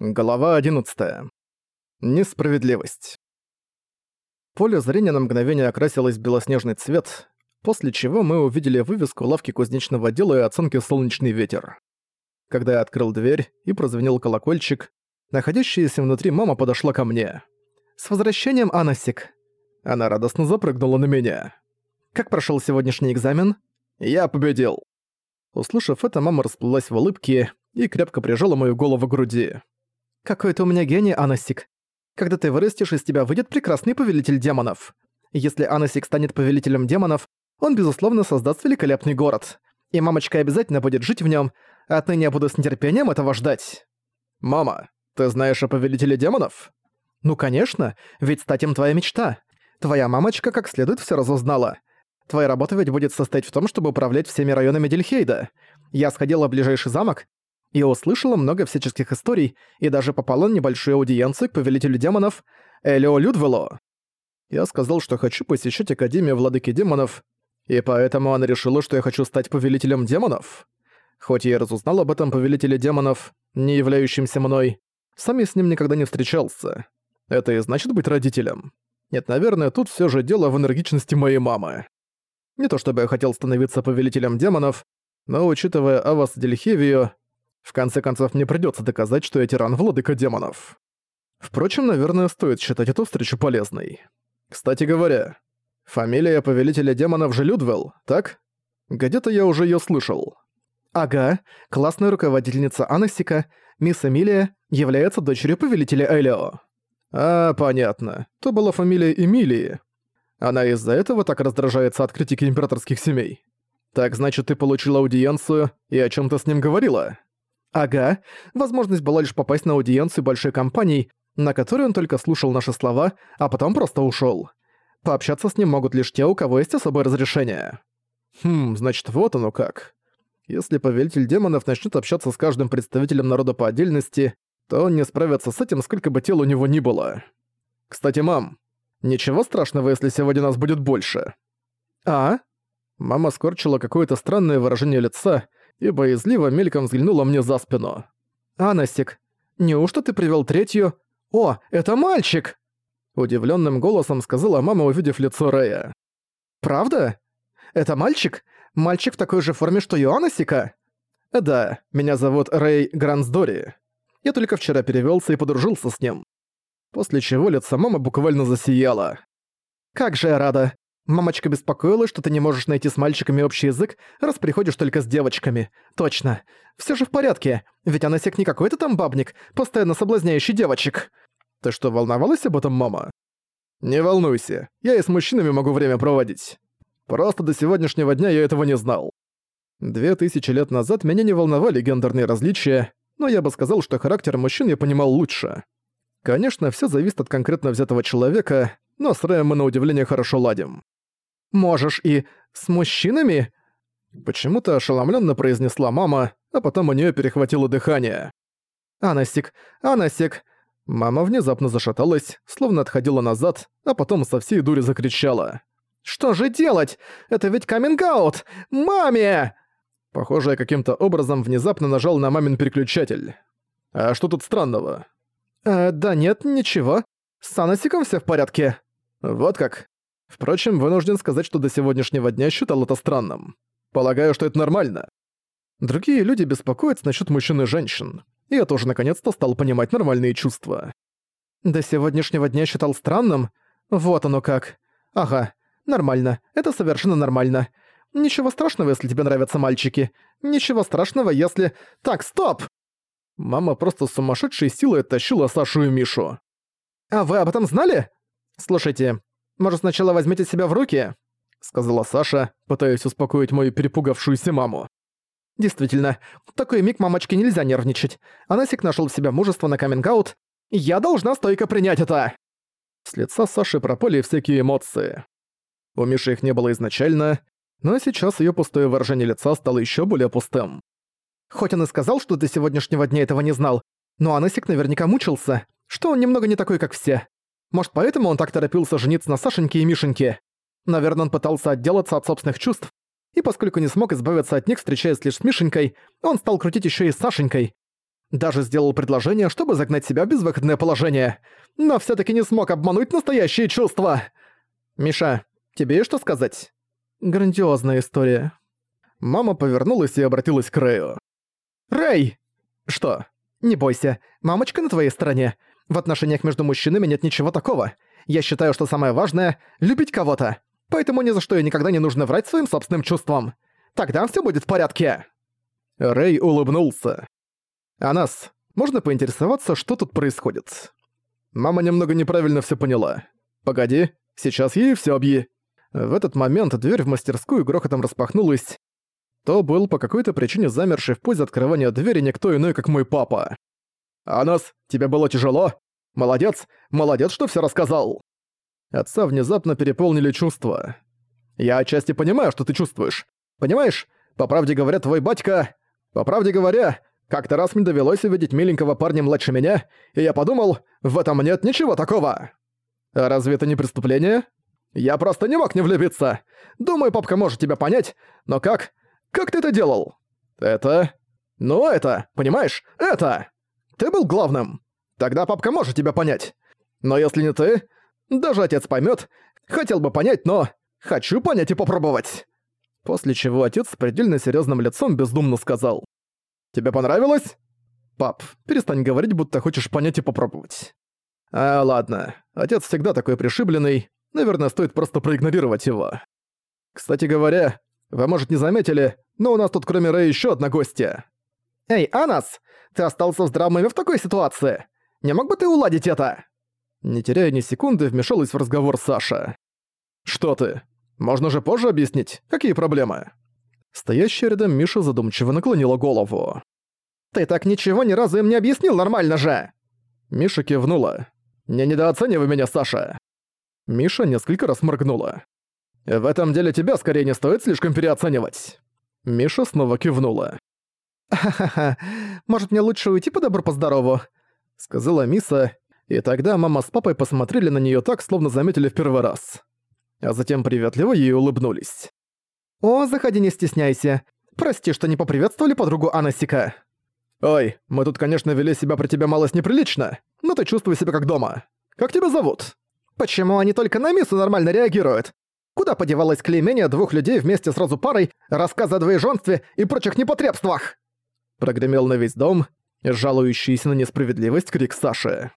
Глава 11. Несправедливость. Поле зрения на мгновение окрасилось в белоснежный цвет, после чего мы увидели вывеску лавки кузнечного дела и оценки «Солнечный ветер». Когда я открыл дверь и прозвенел колокольчик, находящаяся внутри мама подошла ко мне. «С возвращением, Анасик!» Она радостно запрыгнула на меня. «Как прошел сегодняшний экзамен?» «Я победил!» Услышав это, мама расплылась в улыбке и крепко прижала мою голову к груди. «Какой ты у меня гений, Анасик. Когда ты вырастешь, из тебя выйдет прекрасный повелитель демонов. Если Анасик станет повелителем демонов, он, безусловно, создаст великолепный город. И мамочка обязательно будет жить в нем. Отныне я буду с нетерпением этого ждать». «Мама, ты знаешь о повелителе демонов?» «Ну, конечно, ведь стать им твоя мечта. Твоя мамочка как следует все разузнала. Твоя работа ведь будет состоять в том, чтобы управлять всеми районами Дельхейда. Я сходила в ближайший замок и услышала много всяческих историй и даже попала на небольшую аудиенцию к повелителю демонов Элио Людвело. Я сказал, что хочу посещать Академию Владыки Демонов, и поэтому она решила, что я хочу стать повелителем демонов. Хоть я и разузнал об этом повелителе демонов, не являющимся мной, сам я с ним никогда не встречался. Это и значит быть родителем. Нет, наверное, тут все же дело в энергичности моей мамы. Не то чтобы я хотел становиться повелителем демонов, но учитывая Авас Дельхевию, в конце концов, мне придётся доказать, что я тиран владыка демонов. Впрочем, наверное, стоит считать эту встречу полезной. Кстати говоря, фамилия повелителя демонов же Людвелл, так? Где-то я уже её слышал. Ага, классная руководительница Анасика, мисс Эмилия, является дочерью повелителя Элио. А, понятно. То была фамилия Эмилии. Она из-за этого так раздражается от критики императорских семей. Так значит, ты получила аудиенцию и о чём-то с ним говорила? Ага, возможность была лишь попасть на аудиенцию большой компании, на которой он только слушал наши слова, а потом просто ушёл. Пообщаться с ним могут лишь те, у кого есть особое разрешение. Хм, значит, вот оно как. Если повелитель демонов начнет общаться с каждым представителем народа по отдельности, то он не справится с этим, сколько бы тел у него ни было. Кстати, мам, ничего страшного, если сегодня нас будет больше. А? Мама скорчила какое-то странное выражение лица, и боязливо мельком взглянула мне за спину. «Анасик, неужто ты привел третью? О, это мальчик!» Удивленным голосом сказала мама, увидев лицо Рэя. «Правда? Это мальчик? Мальчик в такой же форме, что и Анасика?» «Да, меня зовут Рэй Грансдори. Я только вчера перевелся и подружился с ним». После чего лицо мамы буквально засияло. «Как же я рада! Мамочка беспокоилась, что ты не можешь найти с мальчиками общий язык, раз приходишь только с девочками. Точно. Все же в порядке, ведь Анасик не какой-то там бабник, постоянно соблазняющий девочек. Ты что, волновалась об этом, мама? Не волнуйся, я и с мужчинами могу время проводить. Просто до сегодняшнего дня я этого не знал. Две тысячи лет назад меня не волновали гендерные различия, но я бы сказал, что характер мужчин я понимал лучше. Конечно, все зависит от конкретно взятого человека, но с Рэем мы на удивление хорошо ладим. Можешь и с мужчинами?» Почему-то ошеломленно произнесла мама, а потом у нее перехватило дыхание. «Анасик, Анасик!» Мама внезапно зашаталась, словно отходила назад, а потом со всей дури закричала. «Что же делать? Это ведь каминг-аут! Маме!» Похоже, я каким-то образом внезапно нажал на мамин переключатель. «А что тут странного?» «Э, да нет, ничего. С Анасиком все в порядке». «Вот как. Впрочем, вынужден сказать, что до сегодняшнего дня считал это странным. Полагаю, что это нормально. Другие люди беспокоятся насчет мужчин и женщин. И я тоже наконец-то стал понимать нормальные чувства. До сегодняшнего дня считал странным? Вот оно как. Ага, нормально. Это совершенно нормально. Ничего страшного, если тебе нравятся мальчики. Ничего страшного, если... Так, стоп! Мама просто сумасшедшей силой оттащила Сашу и Мишу. А вы об этом знали? Слушайте, может, сначала возьмите себя в руки?» — сказала Саша, пытаясь успокоить мою перепугавшуюся маму. «Действительно, в такой миг мамочке нельзя нервничать. Анасик нашел в себя мужество на каминг-аут. Я должна стойко принять это!» С лица Саши пропали всякие эмоции. У Миши их не было изначально, но сейчас ее пустое выражение лица стало еще более пустым. Хоть он и сказал, что до сегодняшнего дня этого не знал, но Анасик наверняка мучился, что он немного не такой, как все. Может, поэтому он так торопился жениться на Сашеньке и Мишеньке? Наверное, он пытался отделаться от собственных чувств, и поскольку не смог избавиться от них, встречаясь лишь с Мишенькой, он стал крутить еще и с Сашенькой. Даже сделал предложение, чтобы загнать себя в безвыходное положение. Но всё таки не смог обмануть настоящие чувства. Миша, тебе что сказать? Грандиозная история. Мама повернулась и обратилась к Рэю. «Рэй!» «Что?» «Не бойся, мамочка на твоей стороне. В отношениях между мужчинами нет ничего такого. Я считаю, что самое важное — любить кого-то. Поэтому ни за что и никогда не нужно врать своим собственным чувствам. Тогда все будет в порядке». Рэй улыбнулся. «А нас, можно поинтересоваться, что тут происходит?» Мама немного неправильно все поняла. «Погоди, сейчас ей все объи...» В этот момент дверь в мастерскую грохотом распахнулась. То был по какой-то причине замерший в позе открывания двери никто иной, как мой папа. «Анас, тебе было тяжело? Молодец, молодец, что все рассказал!» Отца внезапно переполнили чувства. «Я отчасти понимаю, что ты чувствуешь. Понимаешь, по правде говоря, твой батька... По правде говоря, как-то раз мне довелось увидеть миленького парня младше меня, и я подумал, в этом нет ничего такого. А разве это не преступление? Я просто не мог не влюбиться. Думаю, папка может тебя понять, но как? Как ты это делал? Это... Ну это, понимаешь, это... Ты был главным. Тогда папка может тебя понять. Но если не ты, даже отец поймет. Хотел бы понять, но... Хочу понять и попробовать. После чего отец с предельно серьезным лицом бездумно сказал. «Тебе понравилось?» «Пап, перестань говорить, будто хочешь понять и попробовать». «А, ладно. Отец всегда такой пришибленный. Наверное, стоит просто проигнорировать его. Кстати говоря, вы, может, не заметили, но у нас тут кроме Рэя еще одна гостья». «Эй, Анас! Ты остался здравом уме в такой ситуации? Не мог бы ты уладить это?» Не теряя ни секунды, вмешалась в разговор Саша. «Что ты? Можно же позже объяснить, какие проблемы?» Стоящая рядом Миша задумчиво наклонила голову. «Ты так ничего ни разу им не объяснил нормально же!» Миша кивнула. «Не недооценивай меня, Саша!» Миша несколько раз моргнула. «В этом деле тебя скорее не стоит слишком переоценивать!» Миша снова кивнула. «Ха-ха-ха, может мне лучше уйти по добру по сказала Миса, и тогда мама с папой посмотрели на неё так, словно заметили в первый раз. А затем приветливо ей улыбнулись. «О, заходи, не стесняйся. Прости, что не поприветствовали подругу Анасика». «Ой, мы тут, конечно, вели себя при тебе малость неприлично, но ты чувствуй себя как дома. Как тебя зовут?» «Почему они только на Мису нормально реагируют? Куда подевалось клеймение двух людей вместе сразу парой, рассказ о двоеженстве и прочих непотребствах?» Прогремел на весь дом, жалующийся на несправедливость крик Саши.